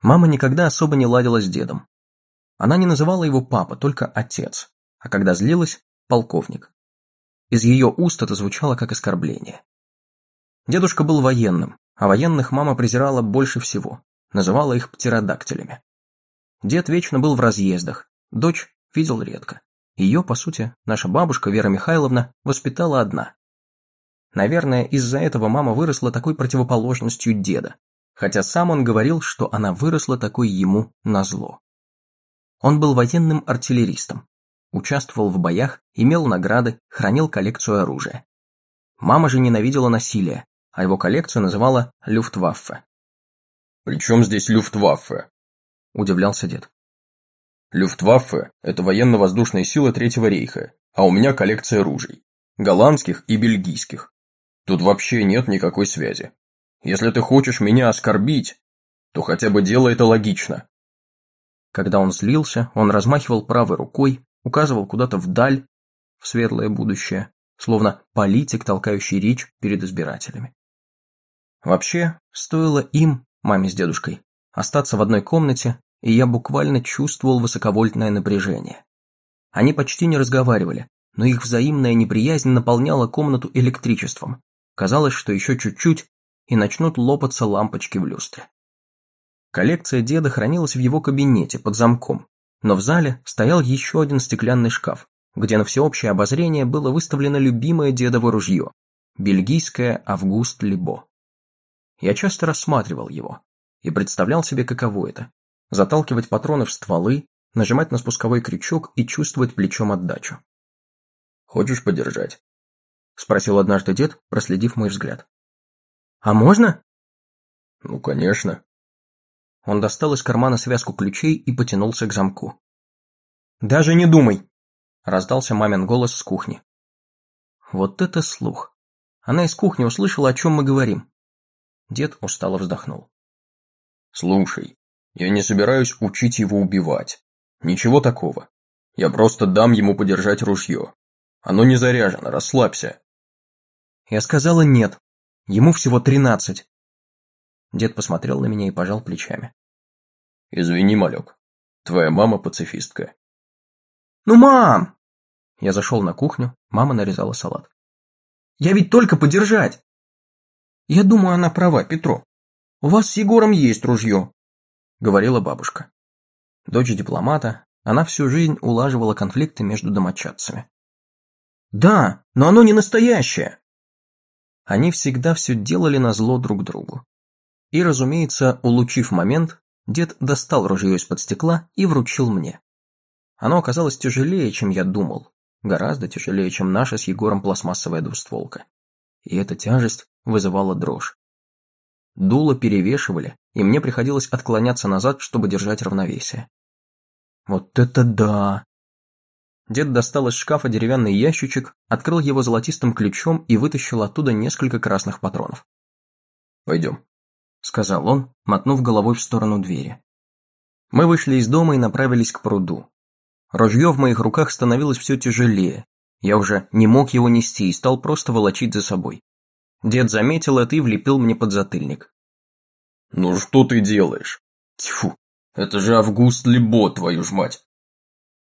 Мама никогда особо не ладила с дедом. Она не называла его папа, только отец, а когда злилась – полковник. Из ее уст это звучало как оскорбление. Дедушка был военным, а военных мама презирала больше всего, называла их птеродактилями. Дед вечно был в разъездах, дочь видел редко. Ее, по сути, наша бабушка Вера Михайловна воспитала одна. Наверное, из-за этого мама выросла такой противоположностью деда, хотя сам он говорил, что она выросла такой ему назло. Он был военным артиллеристом, участвовал в боях, имел награды, хранил коллекцию оружия. Мама же ненавидела насилие, а его коллекцию называла «Люфтваффе». «При чем здесь Люфтваффе?» – удивлялся дед. «Люфтваффе – это военно-воздушные силы Третьего рейха, а у меня коллекция ружей, голландских и бельгийских. Тут вообще нет никакой связи. Если ты хочешь меня оскорбить, то хотя бы делай это логично. Когда он злился, он размахивал правой рукой, указывал куда-то вдаль, в светлое будущее, словно политик, толкающий речь перед избирателями. Вообще, стоило им, маме с дедушкой, остаться в одной комнате, и я буквально чувствовал высоковольтное напряжение. Они почти не разговаривали, но их взаимная неприязнь наполняла комнату электричеством. Казалось, что еще чуть-чуть, и начнут лопаться лампочки в люстре. Коллекция деда хранилась в его кабинете под замком, но в зале стоял еще один стеклянный шкаф, где на всеобщее обозрение было выставлено любимое дедово ружье – бельгийское «Август Либо». Я часто рассматривал его и представлял себе, каково это – заталкивать патроны в стволы, нажимать на спусковой крючок и чувствовать плечом отдачу. «Хочешь подержать?» – спросил однажды дед, проследив мой взгляд. «А можно?» «Ну, конечно», он достал из кармана связку ключей и потянулся к замку. «Даже не думай!» – раздался мамин голос с кухни. Вот это слух. Она из кухни услышала, о чем мы говорим. Дед устало вздохнул. «Слушай, я не собираюсь учить его убивать. Ничего такого. Я просто дам ему подержать ружье. Оно не заряжено, расслабься». Я сказала нет. Ему всего тринадцать. Дед посмотрел на меня и пожал плечами. «Извини, малек, твоя мама пацифистка». «Ну, мам!» Я зашел на кухню, мама нарезала салат. «Я ведь только подержать!» «Я думаю, она права, Петро. У вас с Егором есть ружье», — говорила бабушка. Дочь дипломата, она всю жизнь улаживала конфликты между домочадцами. «Да, но оно не настоящее!» Они всегда все делали на зло друг другу. И, разумеется, улучив момент, дед достал ружье из-под стекла и вручил мне. Оно оказалось тяжелее, чем я думал, гораздо тяжелее, чем наша с Егором пластмассовая двустволка. И эта тяжесть вызывала дрожь. Дуло перевешивали, и мне приходилось отклоняться назад, чтобы держать равновесие. Вот это да! Дед достал из шкафа деревянный ящичек, открыл его золотистым ключом и вытащил оттуда несколько красных патронов. «Пойдем», — сказал он, мотнув головой в сторону двери. Мы вышли из дома и направились к пруду. Ружье в моих руках становилось все тяжелее. Я уже не мог его нести и стал просто волочить за собой. Дед заметил это и влепил мне под затыльник. «Ну что ты делаешь? Тьфу, это же Август Лебо, твою ж мать!»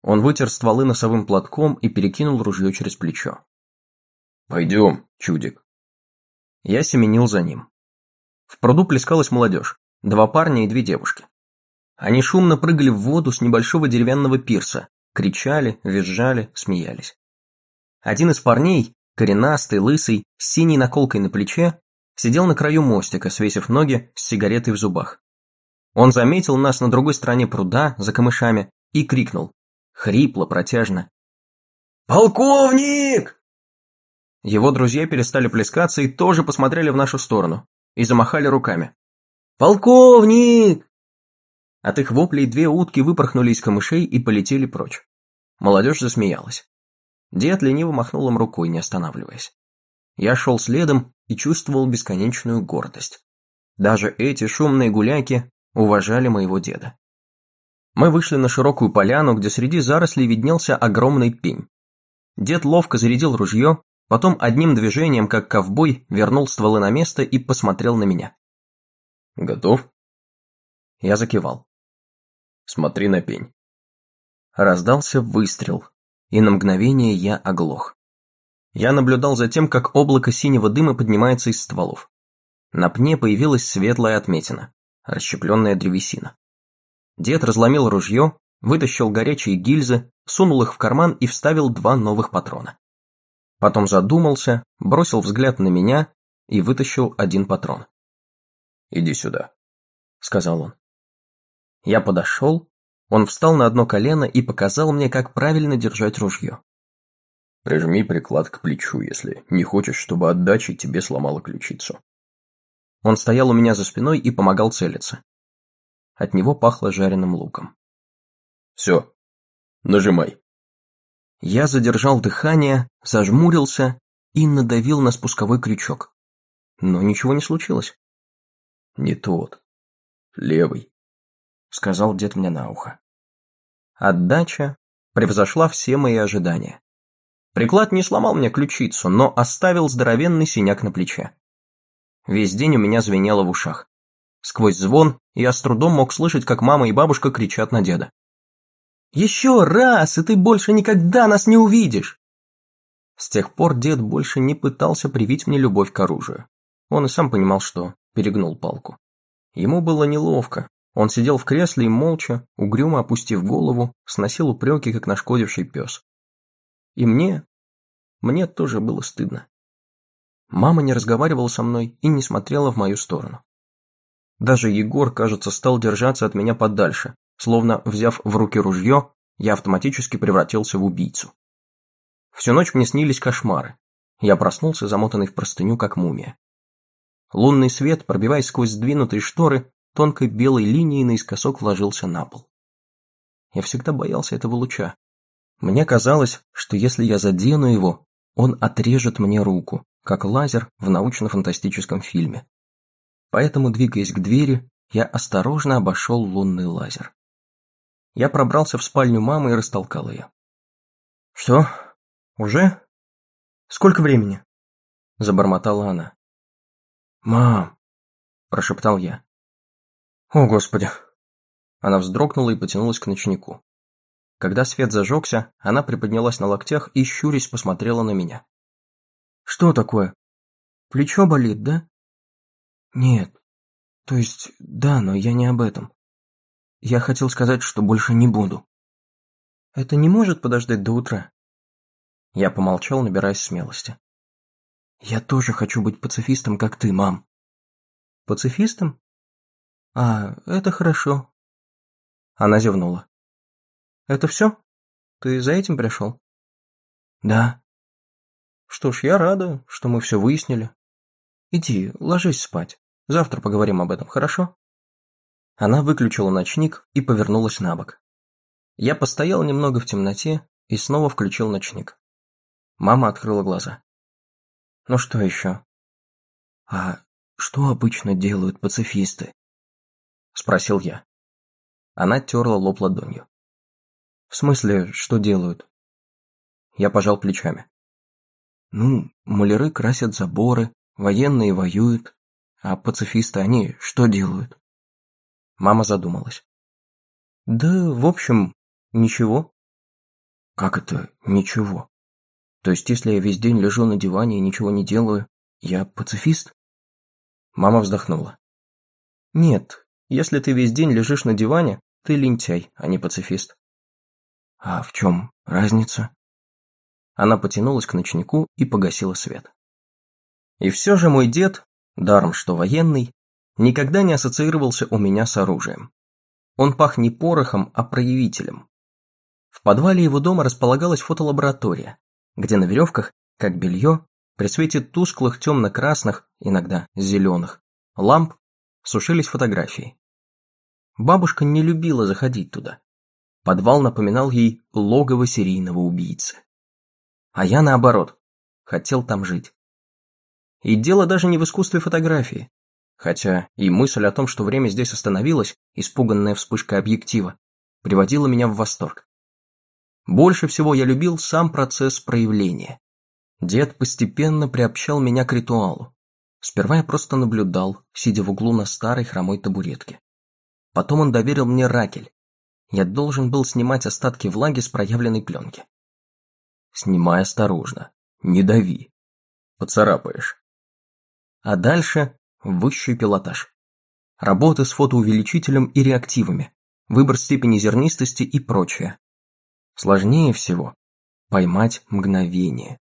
Он вытер стволы носовым платком и перекинул ружье через плечо. «Пойдем, чудик». Я семенил за ним. В пруду плескалась молодежь, два парня и две девушки. Они шумно прыгали в воду с небольшого деревянного пирса, кричали, визжали, смеялись. Один из парней, коренастый, лысый, с синей наколкой на плече, сидел на краю мостика, свесив ноги с сигаретой в зубах. Он заметил нас на другой стороне пруда, за камышами, и крикнул, хрипло, протяжно. «Полковник!» Его друзья перестали плескаться и тоже посмотрели в нашу сторону и замахали руками. «Полковник!» От их воплей две утки выпорхнули из камышей и полетели прочь. Молодежь засмеялась. Дед лениво махнул им рукой, не останавливаясь. Я шел следом и чувствовал бесконечную гордость. Даже эти шумные гуляки уважали моего деда. Мы вышли на широкую поляну, где среди зарослей виднелся огромный пень. Дед ловко зарядил ружье, Потом одним движением, как ковбой, вернул стволы на место и посмотрел на меня. «Готов?» Я закивал. «Смотри на пень». Раздался выстрел, и на мгновение я оглох. Я наблюдал за тем, как облако синего дыма поднимается из стволов. На пне появилась светлая отметина, расщепленная древесина. Дед разломил ружье, вытащил горячие гильзы, сунул их в карман и вставил два новых патрона. Потом задумался, бросил взгляд на меня и вытащил один патрон. «Иди сюда», — сказал он. Я подошел, он встал на одно колено и показал мне, как правильно держать ружье. «Прижми приклад к плечу, если не хочешь, чтобы отдача тебе сломала ключицу». Он стоял у меня за спиной и помогал целиться. От него пахло жареным луком. «Все, нажимай». Я задержал дыхание, зажмурился и надавил на спусковой крючок. Но ничего не случилось. «Не тот. Левый», — сказал дед мне на ухо. Отдача превзошла все мои ожидания. Приклад не сломал мне ключицу, но оставил здоровенный синяк на плече. Весь день у меня звенело в ушах. Сквозь звон я с трудом мог слышать, как мама и бабушка кричат на деда. «Еще раз, и ты больше никогда нас не увидишь!» С тех пор дед больше не пытался привить мне любовь к оружию. Он и сам понимал, что перегнул палку. Ему было неловко. Он сидел в кресле и молча, угрюмо опустив голову, сносил упреки, как нашкодивший пес. И мне... мне тоже было стыдно. Мама не разговаривала со мной и не смотрела в мою сторону. Даже Егор, кажется, стал держаться от меня подальше, словно, взяв в руки ружье, я автоматически превратился в убийцу. Всю ночь мне снились кошмары. Я проснулся, замотанный в простыню, как мумия. Лунный свет, пробиваясь сквозь сдвинутые шторы, тонкой белой линией наискосок вложился на пол. Я всегда боялся этого луча. Мне казалось, что если я задену его, он отрежет мне руку, как лазер в научно-фантастическом фильме. Поэтому, двигаясь к двери, я осторожно обошел лунный лазер. Я пробрался в спальню мамы и растолкал ее. «Что? Уже? Сколько времени?» Забормотала она. «Мам!» – прошептал я. «О, Господи!» Она вздрогнула и потянулась к ночнику. Когда свет зажегся, она приподнялась на локтях и, щурясь, посмотрела на меня. «Что такое? Плечо болит, да?» «Нет. То есть, да, но я не об этом. Я хотел сказать, что больше не буду». «Это не может подождать до утра?» Я помолчал, набираясь смелости. «Я тоже хочу быть пацифистом, как ты, мам». «Пацифистом? А, это хорошо». Она зевнула. «Это все? Ты за этим пришел?» «Да». «Что ж, я рада, что мы все выяснили. Иди, ложись спать. Завтра поговорим об этом, хорошо?» Она выключила ночник и повернулась на бок. Я постоял немного в темноте и снова включил ночник. Мама открыла глаза. Ну что еще? А что обычно делают пацифисты? Спросил я. Она терла лоб ладонью. В смысле, что делают? Я пожал плечами. Ну, маляры красят заборы, военные воюют, а пацифисты они что делают? Мама задумалась. Да, в общем, ничего. Как это ничего? То есть, если я весь день лежу на диване и ничего не делаю, я пацифист? Мама вздохнула. Нет, если ты весь день лежишь на диване, ты лентяй, а не пацифист. А в чем разница? Она потянулась к ночнику и погасила свет. И все же мой дед, даром что военный, никогда не ассоциировался у меня с оружием. Он пах не порохом, а проявителем. В подвале его дома располагалась фотолаборатория, где на веревках, как белье, при свете тусклых темно-красных, иногда зеленых, ламп сушились фотографии. Бабушка не любила заходить туда. Подвал напоминал ей логово серийного убийцы. А я, наоборот, хотел там жить. И дело даже не в искусстве фотографии, хотя и мысль о том, что время здесь остановилось, испуганная вспышкой объектива, приводила меня в восторг. Больше всего я любил сам процесс проявления. Дед постепенно приобщал меня к ритуалу. Сперва я просто наблюдал, сидя в углу на старой хромой табуретке. Потом он доверил мне ракель. Я должен был снимать остатки влаги с проявленной пленки. Снимай осторожно, не дави. Поцарапаешь. А дальше высший пилотаж. Работы с фотоувеличителем и реактивами, выбор степени зернистости и прочее. Сложнее всего поймать мгновение.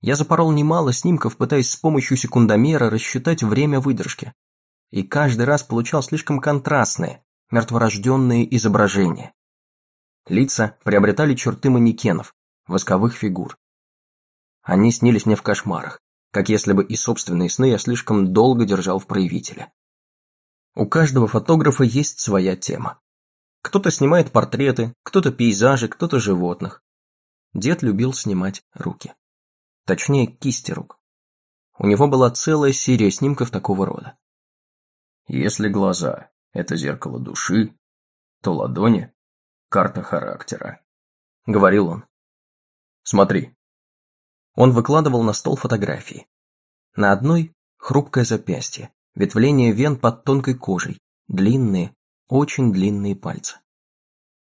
Я запорол немало снимков, пытаясь с помощью секундомера рассчитать время выдержки. И каждый раз получал слишком контрастные, мертворожденные изображения. Лица приобретали черты манекенов, восковых фигур. Они снились мне в кошмарах, как если бы и собственные сны я слишком долго держал в проявителе. У каждого фотографа есть своя тема. Кто-то снимает портреты, кто-то пейзажи, кто-то животных. Дед любил снимать руки. Точнее, кисти рук. У него была целая серия снимков такого рода. Если глаза – это зеркало души, то ладони – карта характера, – говорил он. Смотри. Он выкладывал на стол фотографии. На одной – хрупкое запястье, ветвление вен под тонкой кожей, длинные, очень длинные пальцы.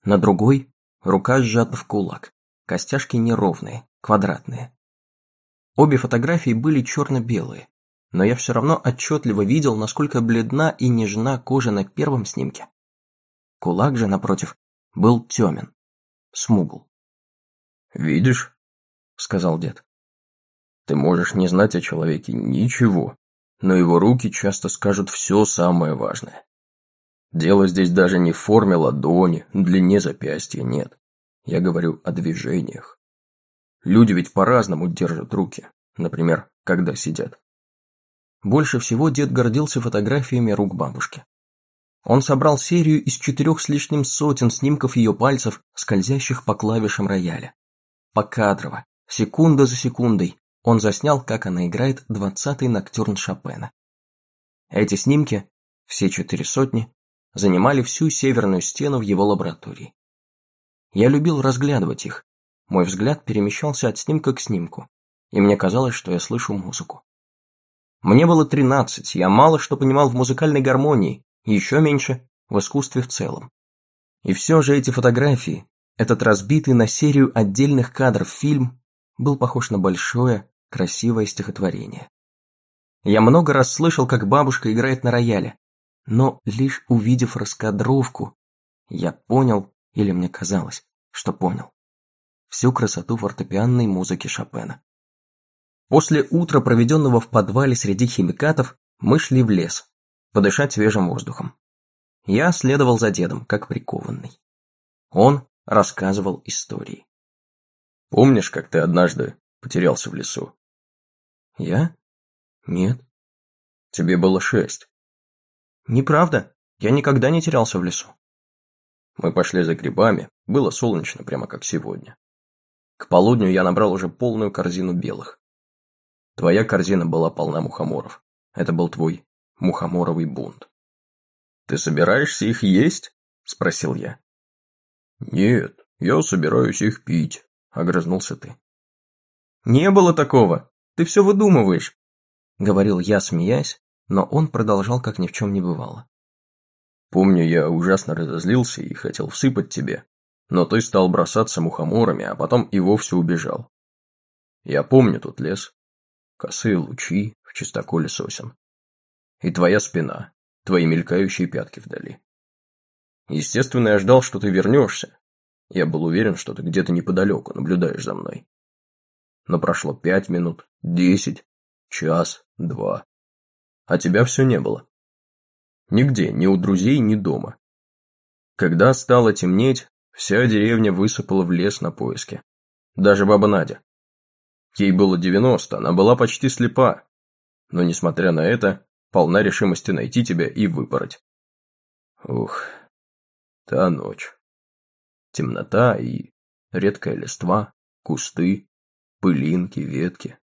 На другой – рука сжата в кулак, костяшки неровные, квадратные. Обе фотографии были черно-белые, но я все равно отчетливо видел, насколько бледна и нежна кожа на первом снимке. Кулак же, напротив, был темен, смугл. «Видишь?» – сказал дед. «Ты можешь не знать о человеке ничего, но его руки часто скажут все самое важное. Дело здесь даже не в форме ладони, длине запястья, нет. Я говорю о движениях. Люди ведь по-разному держат руки, например, когда сидят. Больше всего дед гордился фотографиями рук бабушки. Он собрал серию из четырех с лишним сотен снимков ее пальцев, скользящих по клавишам рояля. Покадрово, секунда за секундой, он заснял, как она играет двадцатый ноктюрн Шопена. Эти снимки, все четыре сотни, занимали всю северную стену в его лаборатории. Я любил разглядывать их. Мой взгляд перемещался от снимка к снимку, и мне казалось, что я слышу музыку. Мне было тринадцать, я мало что понимал в музыкальной гармонии, еще меньше в искусстве в целом. И все же эти фотографии, этот разбитый на серию отдельных кадров фильм, был похож на большое, красивое стихотворение. Я много раз слышал, как бабушка играет на рояле, но лишь увидев раскадровку, я понял, или мне казалось, что понял, всю красоту фортепианной музыки Шопена. После утра, проведенного в подвале среди химикатов, мы шли в лес, подышать свежим воздухом. Я следовал за дедом, как прикованный. Он рассказывал истории. «Помнишь, как ты однажды потерялся в лесу?» «Я? Нет». «Тебе было шесть». «Неправда. Я никогда не терялся в лесу». Мы пошли за грибами, было солнечно, прямо как сегодня. К полудню я набрал уже полную корзину белых. Твоя корзина была полна мухоморов. Это был твой мухоморовый бунт. «Ты собираешься их есть?» – спросил я. «Нет, я собираюсь их пить», – огрызнулся ты. «Не было такого. Ты все выдумываешь», – говорил я, смеясь, но он продолжал, как ни в чем не бывало. «Помню, я ужасно разозлился и хотел всыпать тебе, но ты стал бросаться мухоморами, а потом и вовсе убежал. Я помню тот лес, косые лучи в чистоколе сосен. И твоя спина, твои мелькающие пятки вдали. Естественно, я ждал, что ты вернешься. Я был уверен, что ты где-то неподалеку наблюдаешь за мной. Но прошло пять минут, десять, час, два. А тебя все не было. Нигде, ни у друзей, ни дома. Когда стало темнеть, вся деревня высыпала в лес на поиски. Даже баба Надя. Ей было 90, она была почти слепа. Но, несмотря на это, полна решимости найти тебя и выпороть. Ух, та ночь. Темнота и редкая листва, кусты, пылинки, ветки,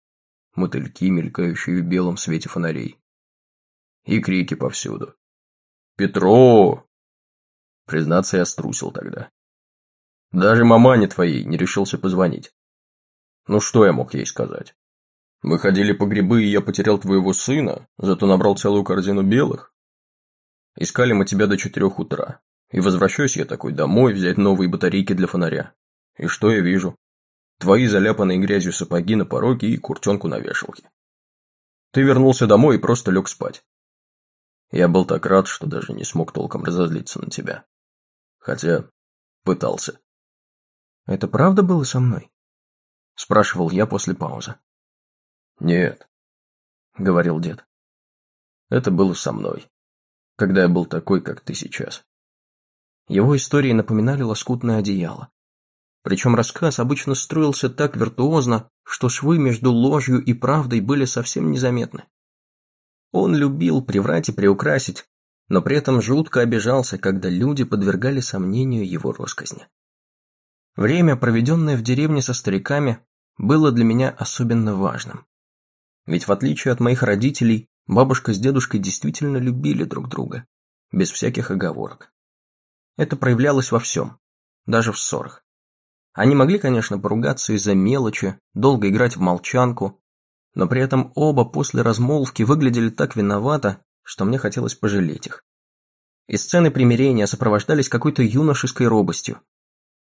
мотыльки, мелькающие в белом свете фонарей. И крики повсюду. «Петро!» Признаться, я струсил тогда. Даже мамане твоей не решился позвонить. Ну что я мог ей сказать? Мы ходили по грибы, и я потерял твоего сына, зато набрал целую корзину белых. Искали мы тебя до четырех утра. И возвращаюсь я такой домой взять новые батарейки для фонаря. И что я вижу? Твои заляпанные грязью сапоги на пороге и куртенку на вешалке. Ты вернулся домой и просто лег спать. Я был так рад, что даже не смог толком разозлиться на тебя. Хотя пытался. «Это правда было со мной?» Спрашивал я после паузы. «Нет», — говорил дед. «Это было со мной, когда я был такой, как ты сейчас». Его истории напоминали лоскутное одеяло. Причем рассказ обычно строился так виртуозно, что швы между ложью и правдой были совсем незаметны. Он любил приврать и приукрасить, но при этом жутко обижался, когда люди подвергали сомнению его росказни. Время, проведенное в деревне со стариками, было для меня особенно важным. Ведь в отличие от моих родителей, бабушка с дедушкой действительно любили друг друга, без всяких оговорок. Это проявлялось во всем, даже в ссорах. Они могли, конечно, поругаться из-за мелочи, долго играть в молчанку, но при этом оба после размолвки выглядели так виновато, что мне хотелось пожалеть их. И сцены примирения сопровождались какой-то юношеской робостью.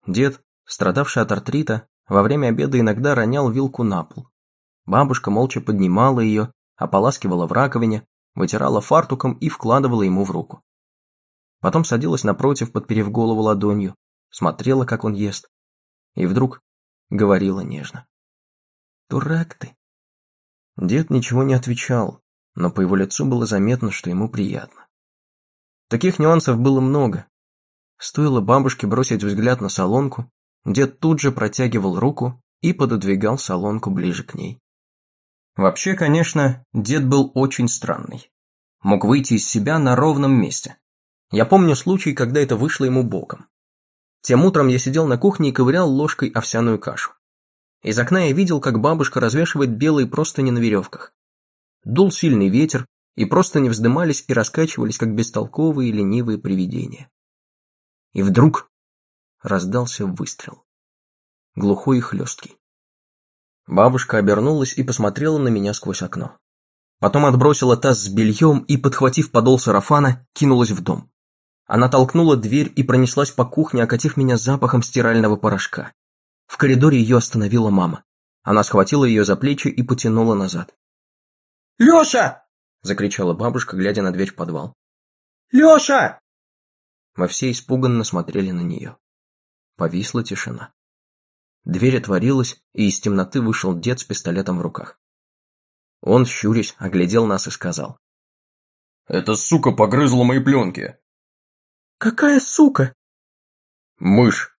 Дед, страдавший от артрита, во время обеда иногда ронял вилку на пол. Бабушка молча поднимала ее, ополаскивала в раковине, вытирала фартуком и вкладывала ему в руку. Потом садилась напротив, подперев голову ладонью, смотрела, как он ест. И вдруг говорила нежно. «Дурак ты!» Дед ничего не отвечал, но по его лицу было заметно, что ему приятно. Таких нюансов было много. Стоило бабушке бросить взгляд на солонку, дед тут же протягивал руку и пододвигал солонку ближе к ней. Вообще, конечно, дед был очень странный. Мог выйти из себя на ровном месте. Я помню случай, когда это вышло ему боком. Тем утром я сидел на кухне и ковырял ложкой овсяную кашу. Из окна я видел, как бабушка развешивает белые простыни на веревках. Дул сильный ветер, и простыни вздымались и раскачивались, как бестолковые ленивые привидения. И вдруг раздался выстрел. Глухой и хлесткий. Бабушка обернулась и посмотрела на меня сквозь окно. Потом отбросила таз с бельем и, подхватив подол сарафана, кинулась в дом. Она толкнула дверь и пронеслась по кухне, окатив меня запахом стирального порошка. В коридоре ее остановила мама. Она схватила ее за плечи и потянула назад. «Леша!» – закричала бабушка, глядя на дверь в подвал. «Леша!» Мы все испуганно смотрели на нее. Повисла тишина. Дверь отворилась, и из темноты вышел дед с пистолетом в руках. Он, щурясь, оглядел нас и сказал. «Эта сука погрызла мои пленки!» «Какая сука?» «Мышь!»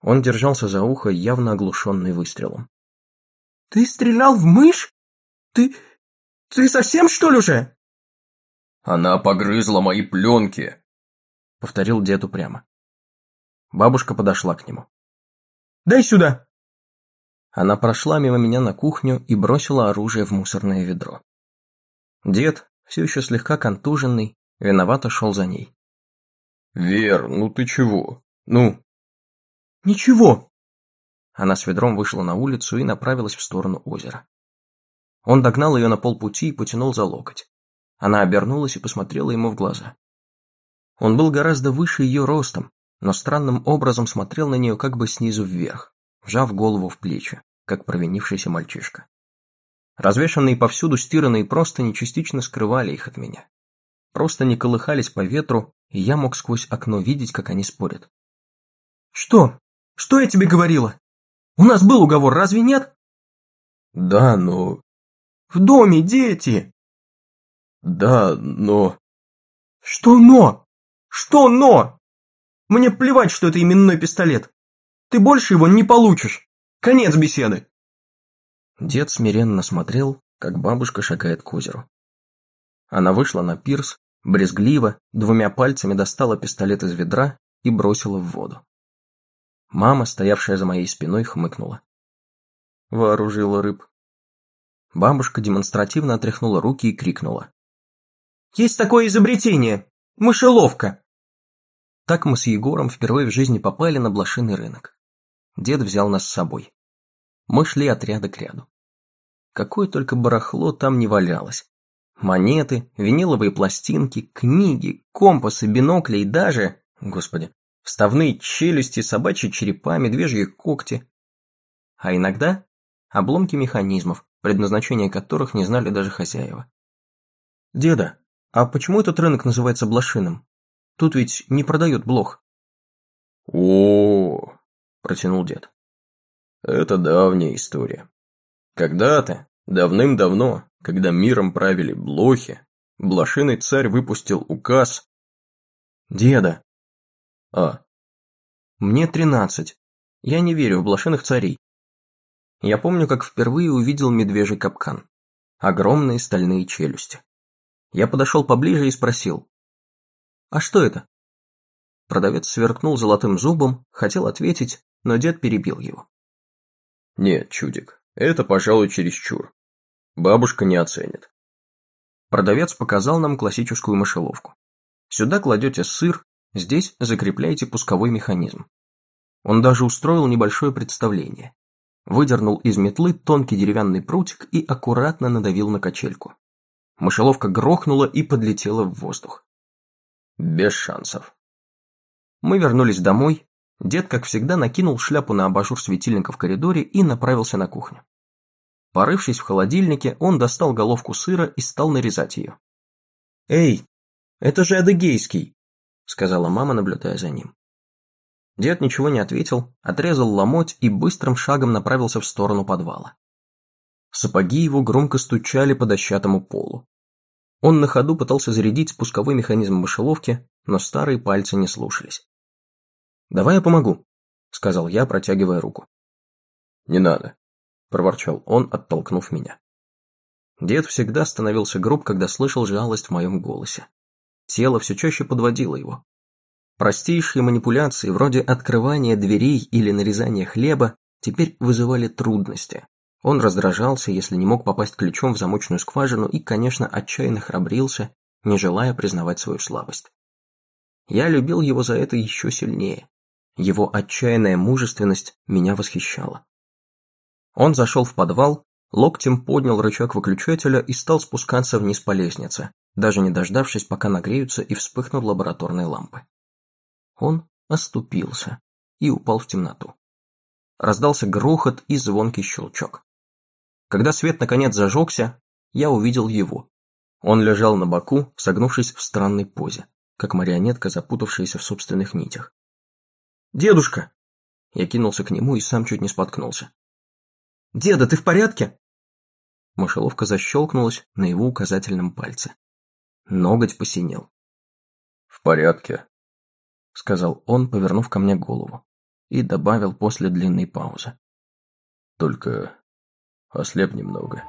Он держался за ухо, явно оглушенный выстрелом. «Ты стрелял в мышь? Ты... ты совсем что ли уже?» «Она погрызла мои пленки!» Повторил дед упрямо. Бабушка подошла к нему. «Дай сюда!» Она прошла мимо меня на кухню и бросила оружие в мусорное ведро. Дед, все еще слегка контуженный, виновато шел за ней. «Вер, ну ты чего? Ну?» «Ничего!» Она с ведром вышла на улицу и направилась в сторону озера. Он догнал ее на полпути и потянул за локоть. Она обернулась и посмотрела ему в глаза. Он был гораздо выше ее ростом, но странным образом смотрел на нее как бы снизу вверх, вжав голову в плечи, как провинившийся мальчишка. Развешанные повсюду стиранные простыни частично скрывали их от меня. Просто не колыхались по ветру, и я мог сквозь окно видеть, как они спорят. «Что? Что я тебе говорила? У нас был уговор, разве нет?» «Да, но...» «В доме дети!» «Да, но...» «Что но? Что но? Мне плевать, что это именной пистолет. Ты больше его не получишь. Конец беседы!» Дед смиренно смотрел, как бабушка шагает к озеру. Она вышла на пирс, брезгливо, двумя пальцами достала пистолет из ведра и бросила в воду. Мама, стоявшая за моей спиной, хмыкнула. Вооружила рыб. Бабушка демонстративно отряхнула руки и крикнула. «Есть такое изобретение! Мышеловка!» Так мы с Егором впервые в жизни попали на блошиный рынок. Дед взял нас с собой. Мы шли от ряда к ряду. Какое только барахло там не валялось. Монеты, виниловые пластинки, книги, компасы, бинокли и даже, господи, вставные челюсти, собачьи черепа, медвежьи когти. А иногда обломки механизмов, предназначение которых не знали даже хозяева. «Деда, а почему этот рынок называется блошиным? Тут ведь не продают блох». О, протянул дед. Это давняя история. Когда-то, давным-давно, когда миром правили блохи, блошиный царь выпустил указ. Деда. А. Мне тринадцать. Я не верю в блошиных царей. Я помню, как впервые увидел медвежий капкан. Огромные стальные челюсти. Я подошел поближе и спросил. «А что это?» Продавец сверкнул золотым зубом, хотел ответить, но дед перебил его. «Нет, чудик, это, пожалуй, чересчур. Бабушка не оценит». Продавец показал нам классическую мышеловку. Сюда кладете сыр, здесь закрепляете пусковой механизм. Он даже устроил небольшое представление выдернул из метлы тонкий деревянный прутик и аккуратно надавил на качельку. Мышеловка грохнула и подлетела в воздух. Без шансов. Мы вернулись домой. Дед, как всегда, накинул шляпу на абажур светильника в коридоре и направился на кухню. Порывшись в холодильнике, он достал головку сыра и стал нарезать ее. «Эй, это же адыгейский!» — сказала мама, наблюдая за ним. Дед ничего не ответил, отрезал ломоть и быстрым шагом направился в сторону подвала. Сапоги его громко стучали по дощатому полу. Он на ходу пытался зарядить спусковой механизм мышеловки, но старые пальцы не слушались. «Давай я помогу», — сказал я, протягивая руку. «Не надо», — проворчал он, оттолкнув меня. Дед всегда становился груб, когда слышал жалость в моем голосе. Тело все чаще подводило его. Простейшие манипуляции, вроде открывания дверей или нарезания хлеба, теперь вызывали трудности. Он раздражался, если не мог попасть ключом в замочную скважину и, конечно, отчаянно храбрился, не желая признавать свою слабость. Я любил его за это еще сильнее. Его отчаянная мужественность меня восхищала. Он зашел в подвал, локтем поднял рычаг выключателя и стал спускаться вниз по лестнице, даже не дождавшись, пока нагреются и вспыхнут лабораторные лампы. Он оступился и упал в темноту. Раздался грохот и звонкий щелчок. Когда свет наконец зажегся, я увидел его. Он лежал на боку, согнувшись в странной позе, как марионетка, запутавшаяся в собственных нитях. «Дедушка!» Я кинулся к нему и сам чуть не споткнулся. «Деда, ты в порядке?» Мышеловка защелкнулась на его указательном пальце. Ноготь посинел. «В порядке», сказал он, повернув ко мне голову, и добавил после длинной паузы. Только ослеп немного.